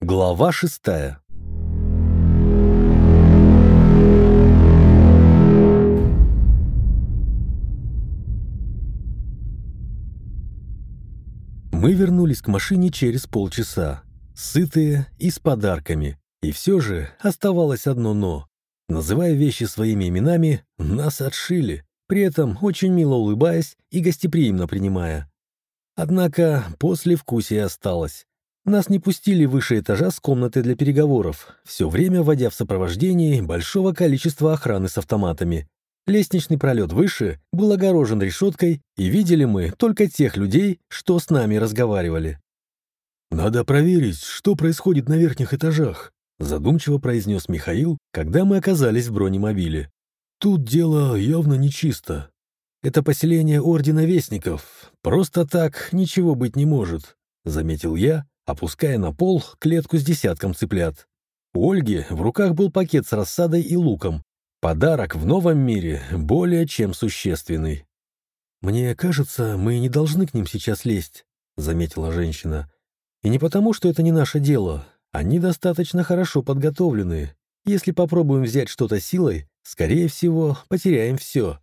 Глава шестая Мы вернулись к машине через полчаса, сытые и с подарками. И все же оставалось одно «но». Называя вещи своими именами, нас отшили, при этом очень мило улыбаясь и гостеприимно принимая. Однако после вкусия осталось. Нас не пустили выше этажа с комнаты для переговоров, все время вводя в сопровождении большого количества охраны с автоматами. Лестничный пролет выше был огорожен решеткой, и видели мы только тех людей, что с нами разговаривали. «Надо проверить, что происходит на верхних этажах», задумчиво произнес Михаил, когда мы оказались в бронемобиле. «Тут дело явно нечисто. Это поселение Ордена Вестников. Просто так ничего быть не может», заметил я, опуская на пол клетку с десятком цыплят. У Ольги в руках был пакет с рассадой и луком. Подарок в новом мире более чем существенный. «Мне кажется, мы не должны к ним сейчас лезть», — заметила женщина. «И не потому, что это не наше дело. Они достаточно хорошо подготовлены. Если попробуем взять что-то силой, скорее всего, потеряем все.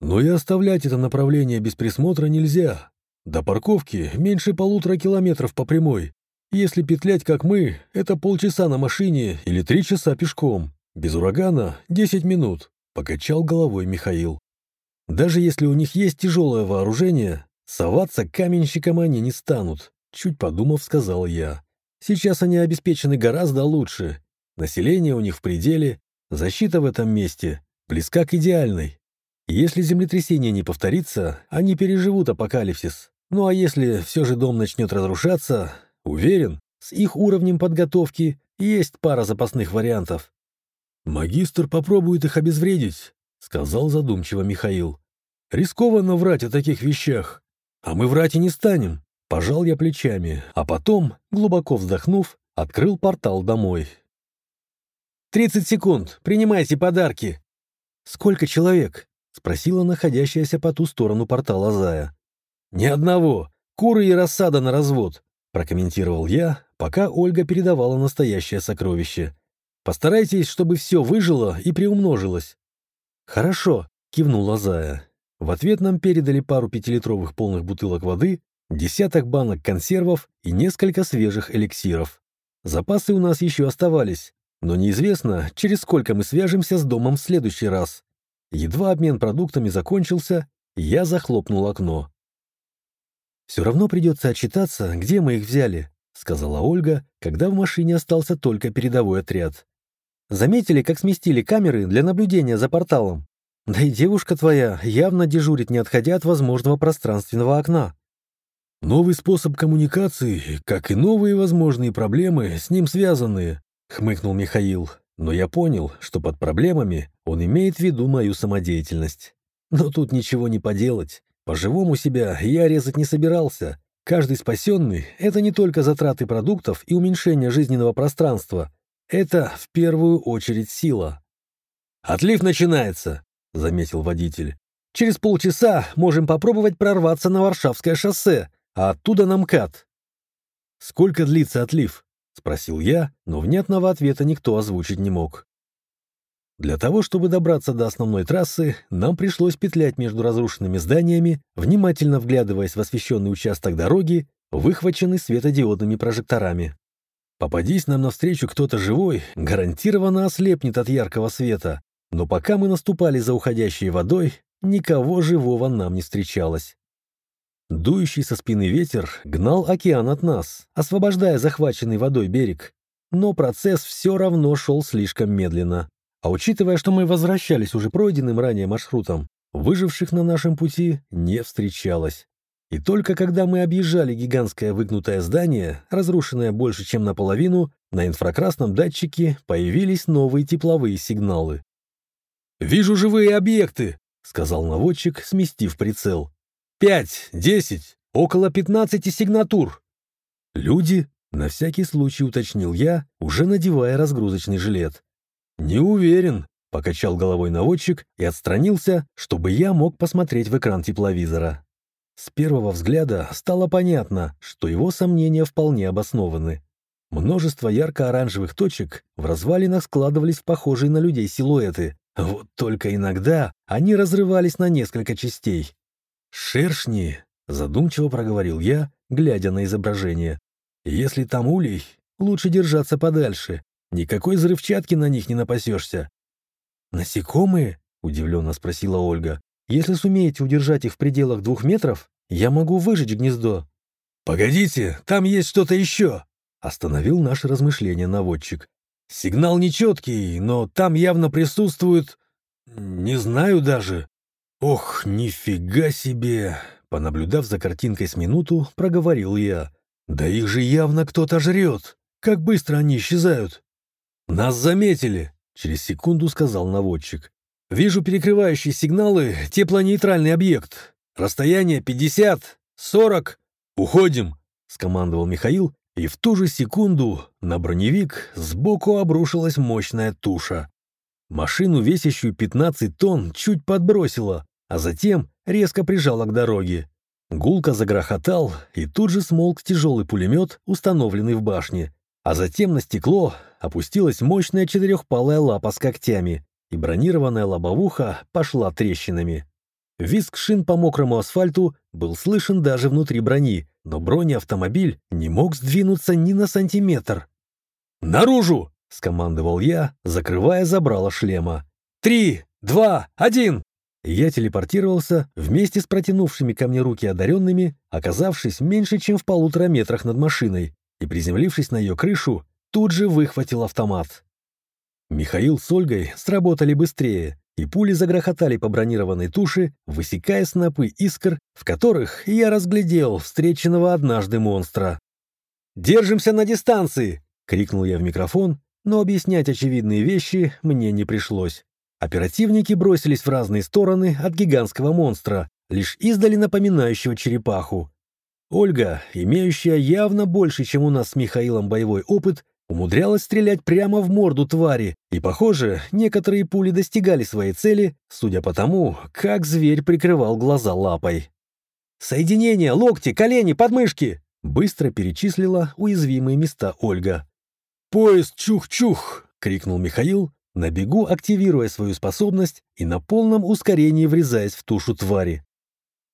Но и оставлять это направление без присмотра нельзя. До парковки меньше полутора километров по прямой. Если петлять, как мы, это полчаса на машине или три часа пешком. Без урагана — десять минут», — покачал головой Михаил. «Даже если у них есть тяжелое вооружение, соваться каменщикам они не станут», — чуть подумав, сказал я. Сейчас они обеспечены гораздо лучше. Население у них в пределе, защита в этом месте близка к идеальной. Если землетрясение не повторится, они переживут апокалипсис. Ну а если все же дом начнет разрушаться, уверен, с их уровнем подготовки есть пара запасных вариантов. «Магистр попробует их обезвредить», — сказал задумчиво Михаил. «Рискованно врать о таких вещах, а мы врать и не станем. Пожал я плечами, а потом, глубоко вздохнув, открыл портал домой. «Тридцать секунд! Принимайте подарки!» «Сколько человек?» — спросила находящаяся по ту сторону портала Зая. «Ни одного! Куры и рассада на развод!» — прокомментировал я, пока Ольга передавала настоящее сокровище. «Постарайтесь, чтобы все выжило и приумножилось». «Хорошо», — кивнула Зая. В ответ нам передали пару пятилитровых полных бутылок воды, десяток банок консервов и несколько свежих эликсиров. Запасы у нас еще оставались, но неизвестно, через сколько мы свяжемся с домом в следующий раз. Едва обмен продуктами закончился, я захлопнул окно. «Все равно придется отчитаться, где мы их взяли», — сказала Ольга, когда в машине остался только передовой отряд. «Заметили, как сместили камеры для наблюдения за порталом? Да и девушка твоя явно дежурит, не отходя от возможного пространственного окна». Новый способ коммуникации, как и новые возможные проблемы, с ним связанные, хмыкнул Михаил. Но я понял, что под проблемами он имеет в виду мою самодеятельность. Но тут ничего не поделать. По-живому себя я резать не собирался. Каждый спасенный — это не только затраты продуктов и уменьшение жизненного пространства. Это, в первую очередь, сила. «Отлив начинается», — заметил водитель. «Через полчаса можем попробовать прорваться на Варшавское шоссе а оттуда на МКАД. «Сколько длится отлив?» — спросил я, но внятного ответа никто озвучить не мог. Для того, чтобы добраться до основной трассы, нам пришлось петлять между разрушенными зданиями, внимательно вглядываясь в освещенный участок дороги, выхваченный светодиодными прожекторами. Попадись нам навстречу кто-то живой, гарантированно ослепнет от яркого света, но пока мы наступали за уходящей водой, никого живого нам не встречалось. Дующий со спины ветер гнал океан от нас, освобождая захваченный водой берег. Но процесс все равно шел слишком медленно. А учитывая, что мы возвращались уже пройденным ранее маршрутом, выживших на нашем пути не встречалось. И только когда мы объезжали гигантское выгнутое здание, разрушенное больше, чем наполовину, на инфракрасном датчике появились новые тепловые сигналы. «Вижу живые объекты», — сказал наводчик, сместив прицел. Пять, десять, около пятнадцати сигнатур. Люди? На всякий случай уточнил я, уже надевая разгрузочный жилет. Не уверен, покачал головой наводчик и отстранился, чтобы я мог посмотреть в экран тепловизора. С первого взгляда стало понятно, что его сомнения вполне обоснованы. Множество ярко-оранжевых точек в развалинах складывались в похожие на людей силуэты. Вот только иногда они разрывались на несколько частей. «Шершни!» — задумчиво проговорил я, глядя на изображение. «Если там улей, лучше держаться подальше. Никакой взрывчатки на них не напасешься». «Насекомые?» — удивленно спросила Ольга. «Если сумеете удержать их в пределах двух метров, я могу выжечь гнездо». «Погодите, там есть что-то еще!» — остановил наше размышление наводчик. «Сигнал нечеткий, но там явно присутствует... Не знаю даже. Ох, нифига себе!» Понаблюдав за картинкой с минуту, проговорил я. «Да их же явно кто-то жрет! Как быстро они исчезают!» «Нас заметили!» — через секунду сказал наводчик. «Вижу перекрывающие сигналы теплонейтральный объект. Расстояние 50, 40. Уходим!» — скомандовал Михаил, и в ту же секунду на броневик сбоку обрушилась мощная туша. Машину, весящую 15 тонн, чуть подбросила, а затем резко прижала к дороге. Гулко загрохотал, и тут же смолк тяжелый пулемет, установленный в башне. А затем на стекло опустилась мощная четырехпалая лапа с когтями, и бронированная лобовуха пошла трещинами. Визг шин по мокрому асфальту был слышен даже внутри брони, но бронеавтомобиль не мог сдвинуться ни на сантиметр. «Наружу!» — скомандовал я, закрывая забрало шлема. «Три, два, один!» Я телепортировался вместе с протянувшими ко мне руки одаренными, оказавшись меньше, чем в полутора метрах над машиной, и, приземлившись на ее крышу, тут же выхватил автомат. Михаил с Ольгой сработали быстрее, и пули загрохотали по бронированной туше, высекая снопы искр, в которых я разглядел встреченного однажды монстра. «Держимся на дистанции!» — крикнул я в микрофон, но объяснять очевидные вещи мне не пришлось. Оперативники бросились в разные стороны от гигантского монстра, лишь издали напоминающего черепаху. Ольга, имеющая явно больше, чем у нас с Михаилом боевой опыт, умудрялась стрелять прямо в морду твари, и, похоже, некоторые пули достигали своей цели, судя по тому, как зверь прикрывал глаза лапой. «Соединение, локти, колени, подмышки!» Быстро перечислила уязвимые места Ольга. «Поезд чух-чух!» — крикнул Михаил, на бегу активируя свою способность и на полном ускорении врезаясь в тушу твари.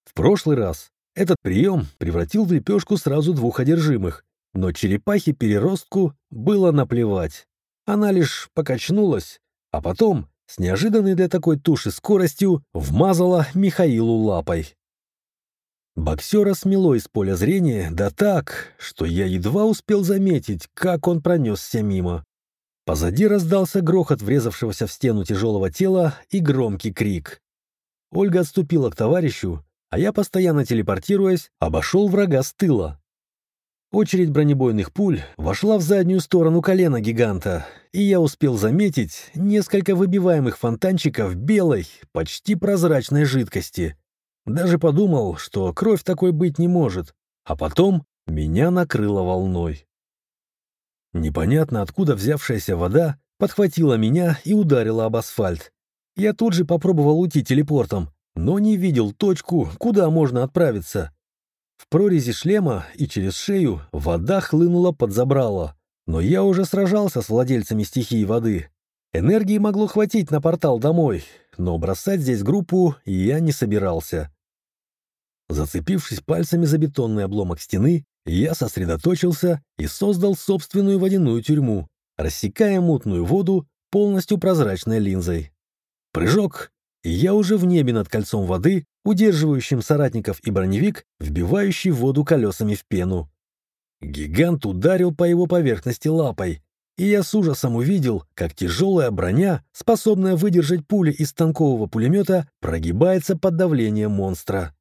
В прошлый раз этот прием превратил в лепешку сразу двух одержимых, но черепахе-переростку было наплевать. Она лишь покачнулась, а потом, с неожиданной для такой туши скоростью, вмазала Михаилу лапой. Боксера смело из поля зрения, да так, что я едва успел заметить, как он пронесся мимо. Позади раздался грохот врезавшегося в стену тяжелого тела и громкий крик. Ольга отступила к товарищу, а я, постоянно телепортируясь, обошел врага с тыла. Очередь бронебойных пуль вошла в заднюю сторону колена гиганта, и я успел заметить несколько выбиваемых фонтанчиков белой, почти прозрачной жидкости. Даже подумал, что кровь такой быть не может, а потом меня накрыло волной. Непонятно откуда взявшаяся вода подхватила меня и ударила об асфальт. Я тут же попробовал уйти телепортом, но не видел точку, куда можно отправиться. В прорези шлема и через шею вода хлынула под забрало, но я уже сражался с владельцами стихии воды. Энергии могло хватить на портал домой, но бросать здесь группу я не собирался. Зацепившись пальцами за бетонный обломок стены, я сосредоточился и создал собственную водяную тюрьму, рассекая мутную воду полностью прозрачной линзой. Прыжок, и я уже в небе над кольцом воды, удерживающим соратников и броневик, вбивающий воду колесами в пену. Гигант ударил по его поверхности лапой, и я с ужасом увидел, как тяжелая броня, способная выдержать пули из танкового пулемета, прогибается под давлением монстра.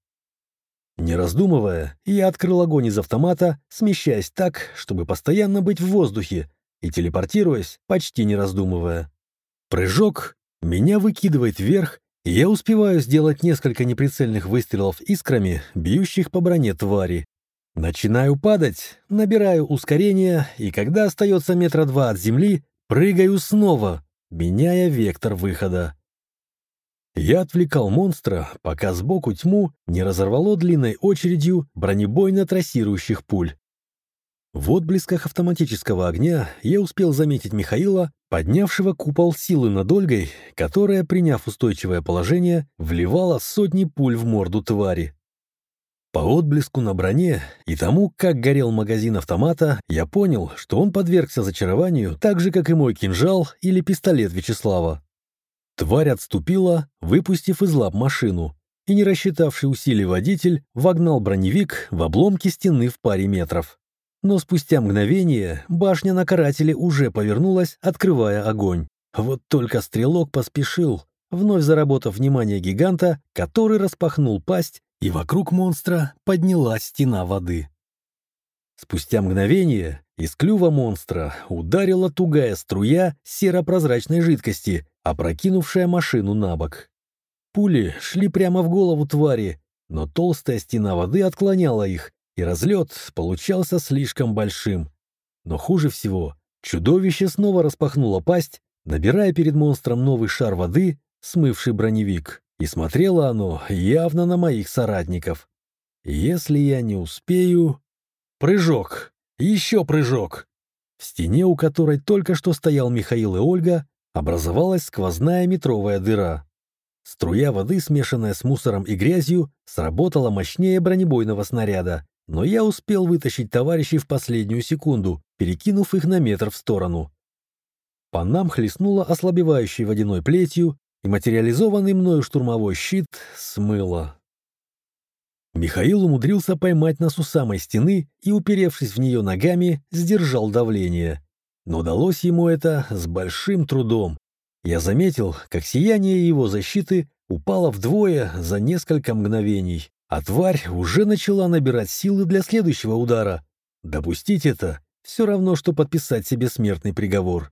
Не раздумывая, я открыл огонь из автомата, смещаясь так, чтобы постоянно быть в воздухе, и телепортируясь, почти не раздумывая. Прыжок меня выкидывает вверх, и я успеваю сделать несколько неприцельных выстрелов искрами, бьющих по броне твари. Начинаю падать, набираю ускорение, и когда остается метра два от земли, прыгаю снова, меняя вектор выхода. Я отвлекал монстра, пока сбоку тьму не разорвало длинной очередью бронебойно-трассирующих пуль. В отблесках автоматического огня я успел заметить Михаила, поднявшего купол силы над Ольгой, которая, приняв устойчивое положение, вливала сотни пуль в морду твари. По отблеску на броне и тому, как горел магазин автомата, я понял, что он подвергся зачарованию так же, как и мой кинжал или пистолет Вячеслава. Тварь отступила, выпустив из лап машину, и не рассчитавший усилий водитель вогнал броневик в обломки стены в паре метров. Но спустя мгновение башня на карателе уже повернулась, открывая огонь. Вот только стрелок поспешил, вновь заработав внимание гиганта, который распахнул пасть, и вокруг монстра поднялась стена воды. Спустя мгновение из клюва монстра ударила тугая струя серо-прозрачной жидкости, опрокинувшая машину на бок. Пули шли прямо в голову твари, но толстая стена воды отклоняла их, и разлет получался слишком большим. Но хуже всего, чудовище снова распахнуло пасть, набирая перед монстром новый шар воды, смывший броневик, и смотрело оно явно на моих соратников. Если я не успею... Прыжок! Еще прыжок! В стене, у которой только что стоял Михаил и Ольга, образовалась сквозная метровая дыра. Струя воды, смешанная с мусором и грязью, сработала мощнее бронебойного снаряда, но я успел вытащить товарищей в последнюю секунду, перекинув их на метр в сторону. По нам хлестнуло ослабевающей водяной плетью, и материализованный мною штурмовой щит смыло. Михаил умудрился поймать нас у самой стены и, уперевшись в нее ногами, сдержал давление. Но удалось ему это с большим трудом. Я заметил, как сияние его защиты упало вдвое за несколько мгновений. А тварь уже начала набирать силы для следующего удара. Допустить это все равно, что подписать себе смертный приговор.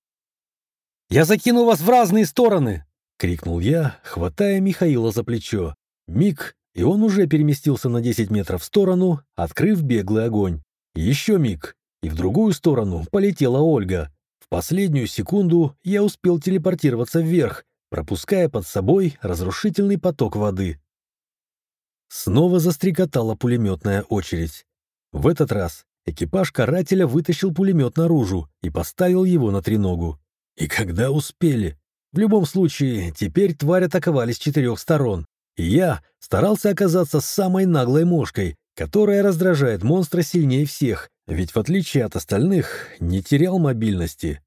«Я закину вас в разные стороны!» — крикнул я, хватая Михаила за плечо. Миг, и он уже переместился на 10 метров в сторону, открыв беглый огонь. Еще миг, и в другую сторону полетела Ольга. В последнюю секунду я успел телепортироваться вверх, пропуская под собой разрушительный поток воды. Снова застрекотала пулеметная очередь. В этот раз экипаж карателя вытащил пулемет наружу и поставил его на треногу. И когда успели? В любом случае, теперь тварь атаковали с четырех сторон, и я старался оказаться самой наглой мошкой, которая раздражает монстра сильнее всех, ведь в отличие от остальных не терял мобильности.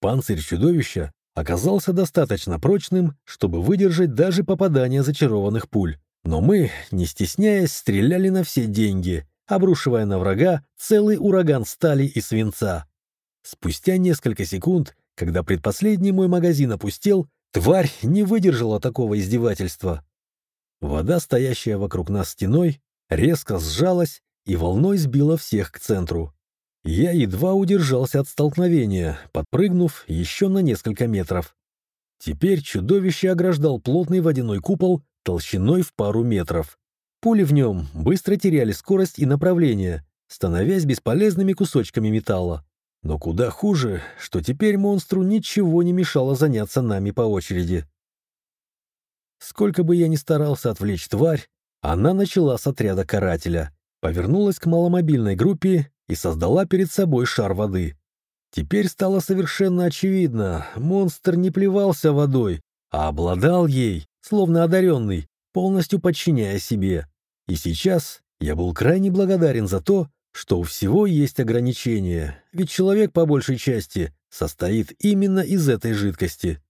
Панцирь чудовища оказался достаточно прочным, чтобы выдержать даже попадание зачарованных пуль. Но мы, не стесняясь, стреляли на все деньги, обрушивая на врага целый ураган стали и свинца. Спустя несколько секунд, когда предпоследний мой магазин опустел, тварь не выдержала такого издевательства. Вода, стоящая вокруг нас стеной, резко сжалась и волной сбила всех к центру. Я едва удержался от столкновения, подпрыгнув еще на несколько метров. Теперь чудовище ограждал плотный водяной купол толщиной в пару метров. Пули в нем быстро теряли скорость и направление, становясь бесполезными кусочками металла. Но куда хуже, что теперь монстру ничего не мешало заняться нами по очереди. Сколько бы я ни старался отвлечь тварь, она начала с отряда карателя, повернулась к маломобильной группе и создала перед собой шар воды. Теперь стало совершенно очевидно, монстр не плевался водой, а обладал ей, словно одаренный, полностью подчиняя себе. И сейчас я был крайне благодарен за то, что у всего есть ограничения, ведь человек по большей части состоит именно из этой жидкости.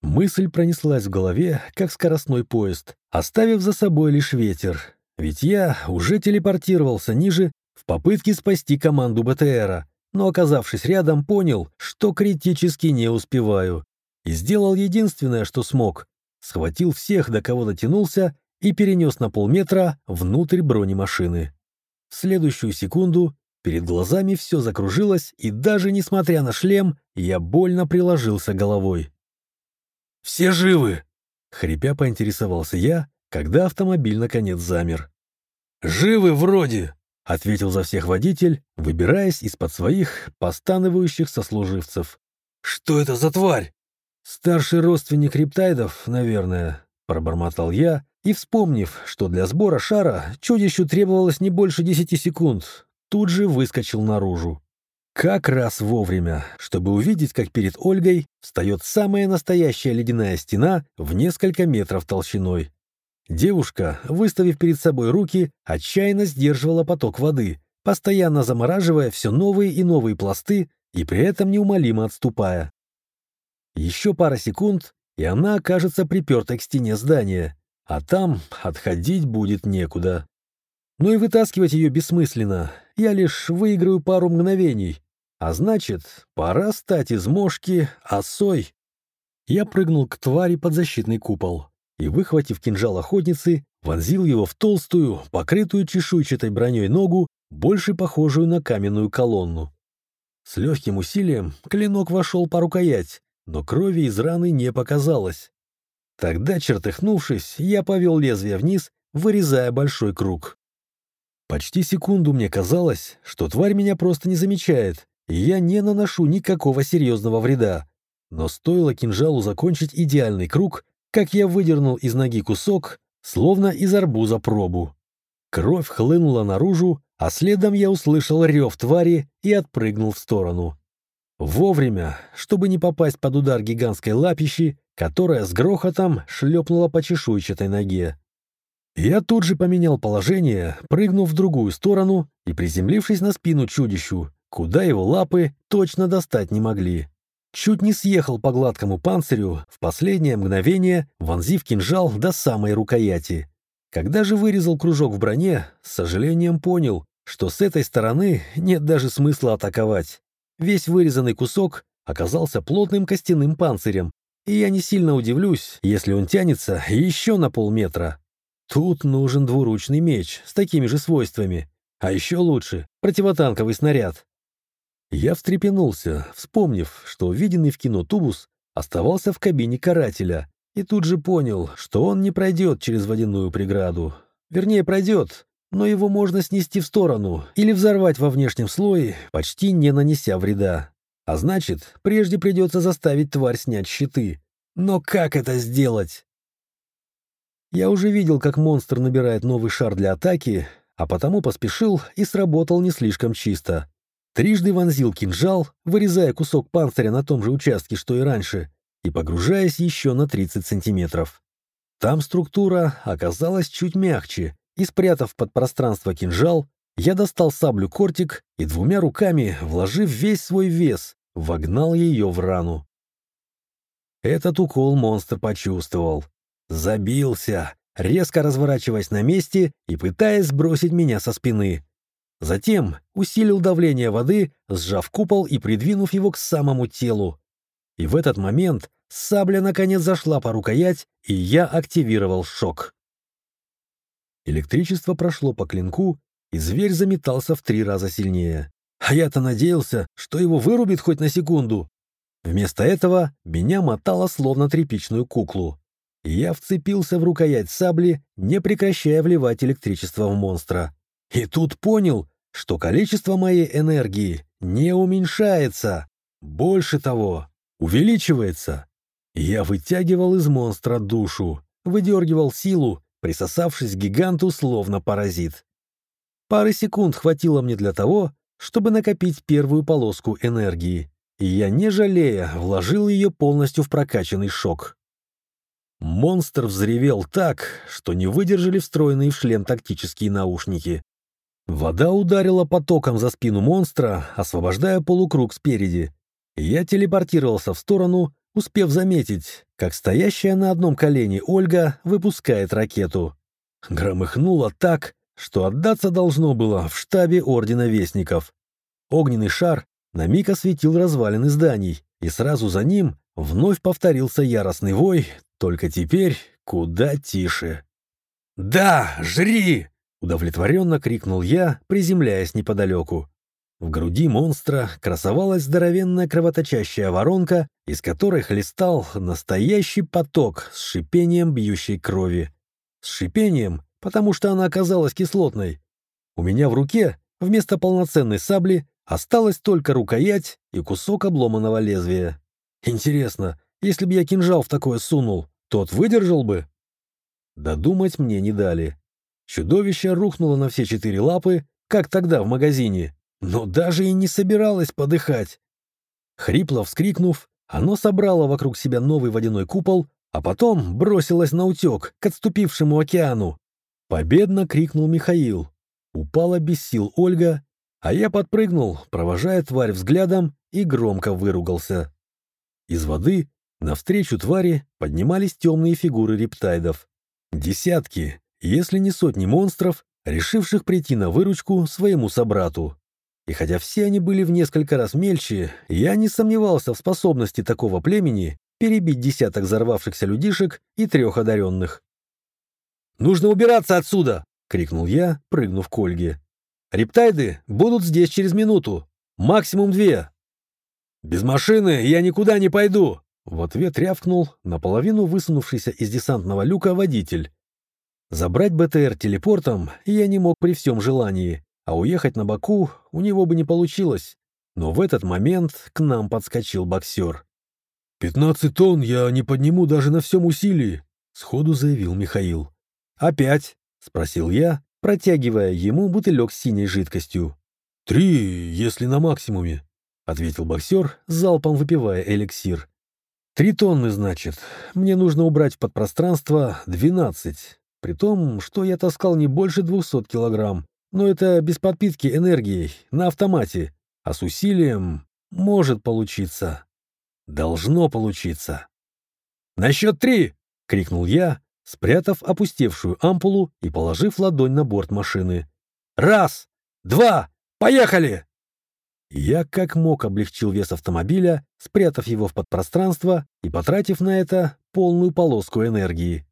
Мысль пронеслась в голове, как скоростной поезд, оставив за собой лишь ветер, ведь я уже телепортировался ниже в попытке спасти команду БТРа, но, оказавшись рядом, понял, что критически не успеваю и сделал единственное, что смог. Схватил всех, до кого дотянулся, и перенес на полметра внутрь бронемашины. В следующую секунду перед глазами все закружилось, и даже несмотря на шлем, я больно приложился головой. «Все живы?» — хрипя поинтересовался я, когда автомобиль наконец замер. «Живы вроде», — ответил за всех водитель, выбираясь из-под своих постанывающих сослуживцев. «Что это за тварь?» «Старший родственник рептайдов, наверное», — пробормотал я, и, вспомнив, что для сбора шара чудищу требовалось не больше десяти секунд, тут же выскочил наружу. Как раз вовремя, чтобы увидеть, как перед Ольгой встает самая настоящая ледяная стена в несколько метров толщиной. Девушка, выставив перед собой руки, отчаянно сдерживала поток воды, постоянно замораживая все новые и новые пласты и при этом неумолимо отступая. Еще пара секунд, и она окажется припертой к стене здания, а там отходить будет некуда. Но и вытаскивать ее бессмысленно, я лишь выиграю пару мгновений, а значит, пора стать из мошки осой. Я прыгнул к твари под защитный купол и, выхватив кинжал охотницы, вонзил его в толстую, покрытую чешуйчатой броней ногу, больше похожую на каменную колонну. С легким усилием клинок вошел по рукоять, но крови из раны не показалось. Тогда, чертыхнувшись, я повел лезвие вниз, вырезая большой круг. Почти секунду мне казалось, что тварь меня просто не замечает, и я не наношу никакого серьезного вреда. Но стоило кинжалу закончить идеальный круг, как я выдернул из ноги кусок, словно из арбуза пробу. Кровь хлынула наружу, а следом я услышал рев твари и отпрыгнул в сторону. Вовремя, чтобы не попасть под удар гигантской лапищи, которая с грохотом шлепнула по чешуйчатой ноге. Я тут же поменял положение, прыгнув в другую сторону и приземлившись на спину чудищу, куда его лапы точно достать не могли. Чуть не съехал по гладкому панцирю, в последнее мгновение вонзив кинжал до самой рукояти. Когда же вырезал кружок в броне, с сожалением понял, что с этой стороны нет даже смысла атаковать. Весь вырезанный кусок оказался плотным костяным панцирем, и я не сильно удивлюсь, если он тянется еще на полметра. Тут нужен двуручный меч с такими же свойствами, а еще лучше противотанковый снаряд. Я встрепенулся, вспомнив, что виденный в кино тубус оставался в кабине карателя, и тут же понял, что он не пройдет через водяную преграду. Вернее, пройдет, но его можно снести в сторону или взорвать во внешнем слое, почти не нанеся вреда. А значит, прежде придется заставить тварь снять щиты. Но как это сделать? Я уже видел, как монстр набирает новый шар для атаки, а потому поспешил и сработал не слишком чисто. Трижды вонзил кинжал, вырезая кусок панциря на том же участке, что и раньше, и погружаясь еще на 30 сантиметров. Там структура оказалась чуть мягче, и, спрятав под пространство кинжал, я достал саблю кортик и двумя руками, вложив весь свой вес, вогнал ее в рану. Этот укол монстр почувствовал. Забился, резко разворачиваясь на месте и пытаясь сбросить меня со спины. Затем усилил давление воды, сжав купол и придвинув его к самому телу. И в этот момент сабля наконец зашла по рукоять, и я активировал шок. Электричество прошло по клинку, и зверь заметался в три раза сильнее. А я-то надеялся, что его вырубит хоть на секунду. Вместо этого меня мотало словно тряпичную куклу. Я вцепился в рукоять сабли, не прекращая вливать электричество в монстра. И тут понял, что количество моей энергии не уменьшается. Больше того, увеличивается. Я вытягивал из монстра душу, выдергивал силу, присосавшись к гиганту словно паразит. Пары секунд хватило мне для того, чтобы накопить первую полоску энергии, и я, не жалея, вложил ее полностью в прокачанный шок. Монстр взревел так, что не выдержали встроенные в шлем тактические наушники. Вода ударила потоком за спину монстра, освобождая полукруг спереди. Я телепортировался в сторону, успев заметить, как стоящая на одном колене Ольга выпускает ракету. Громыхнуло так, что отдаться должно было в штабе Ордена Вестников. Огненный шар на миг осветил развалины зданий, и сразу за ним вновь повторился яростный вой, только теперь куда тише. «Да, жри!» Удовлетворенно крикнул я, приземляясь неподалеку. В груди монстра красовалась здоровенная кровоточащая воронка, из которой хлестал настоящий поток с шипением бьющей крови. С шипением, потому что она оказалась кислотной. У меня в руке вместо полноценной сабли осталась только рукоять и кусок обломанного лезвия. Интересно, если бы я кинжал в такое сунул, тот выдержал бы? Додумать мне не дали. Чудовище рухнуло на все четыре лапы, как тогда в магазине, но даже и не собиралось подыхать. Хрипло вскрикнув, оно собрало вокруг себя новый водяной купол, а потом бросилось на утек к отступившему океану. Победно крикнул Михаил. Упала без сил Ольга, а я подпрыгнул, провожая тварь взглядом, и громко выругался. Из воды навстречу твари поднимались темные фигуры рептайдов. Десятки, если не сотни монстров, решивших прийти на выручку своему собрату. И хотя все они были в несколько раз мельче, я не сомневался в способности такого племени перебить десяток взорвавшихся людишек и трех одаренных. «Нужно убираться отсюда!» — крикнул я, прыгнув к Ольге. «Рептайды будут здесь через минуту. Максимум две!» «Без машины я никуда не пойду!» В ответ рявкнул наполовину высунувшийся из десантного люка водитель. Забрать БТР телепортом я не мог при всем желании, а уехать на Баку у него бы не получилось. Но в этот момент к нам подскочил боксер. «Пятнадцать тонн я не подниму даже на всем усилии», — сходу заявил Михаил. «Опять?» — спросил я, протягивая ему бутылек с синей жидкостью. «Три, если на максимуме», — ответил боксер, залпом выпивая эликсир. «Три тонны, значит. Мне нужно убрать в подпространство двенадцать. При том, что я таскал не больше двухсот килограмм. Но это без подпитки энергией, на автомате. А с усилием может получиться. Должно получиться. «На счет три!» — крикнул я, спрятав опустевшую ампулу и положив ладонь на борт машины. «Раз! Два! Поехали!» Я как мог облегчил вес автомобиля, спрятав его в подпространство и потратив на это полную полоску энергии.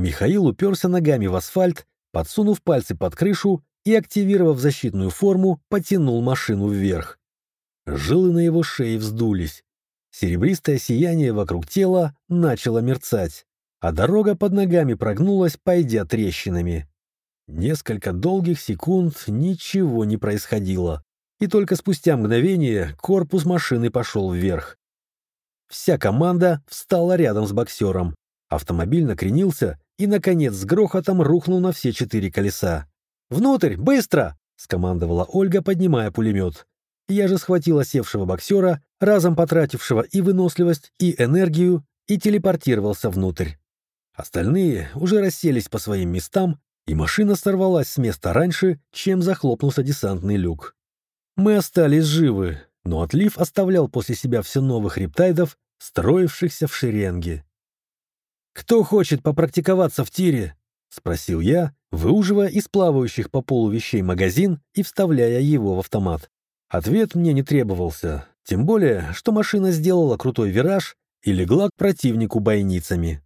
Михаил уперся ногами в асфальт, подсунув пальцы под крышу и, активировав защитную форму, потянул машину вверх. Жилы на его шее вздулись. Серебристое сияние вокруг тела начало мерцать, а дорога под ногами прогнулась, пойдя трещинами. Несколько долгих секунд ничего не происходило, и только спустя мгновение корпус машины пошел вверх. Вся команда встала рядом с боксером. Автомобиль накренился и, наконец, с грохотом рухнул на все четыре колеса. «Внутрь! Быстро!» — скомандовала Ольга, поднимая пулемет. Я же схватила севшего боксера, разом потратившего и выносливость, и энергию, и телепортировался внутрь. Остальные уже расселись по своим местам, и машина сорвалась с места раньше, чем захлопнулся десантный люк. Мы остались живы, но отлив оставлял после себя все новых рептайдов, строившихся в шеренге. «Кто хочет попрактиковаться в тире?» — спросил я, выуживая из плавающих по полу вещей магазин и вставляя его в автомат. Ответ мне не требовался, тем более, что машина сделала крутой вираж и легла к противнику бойницами.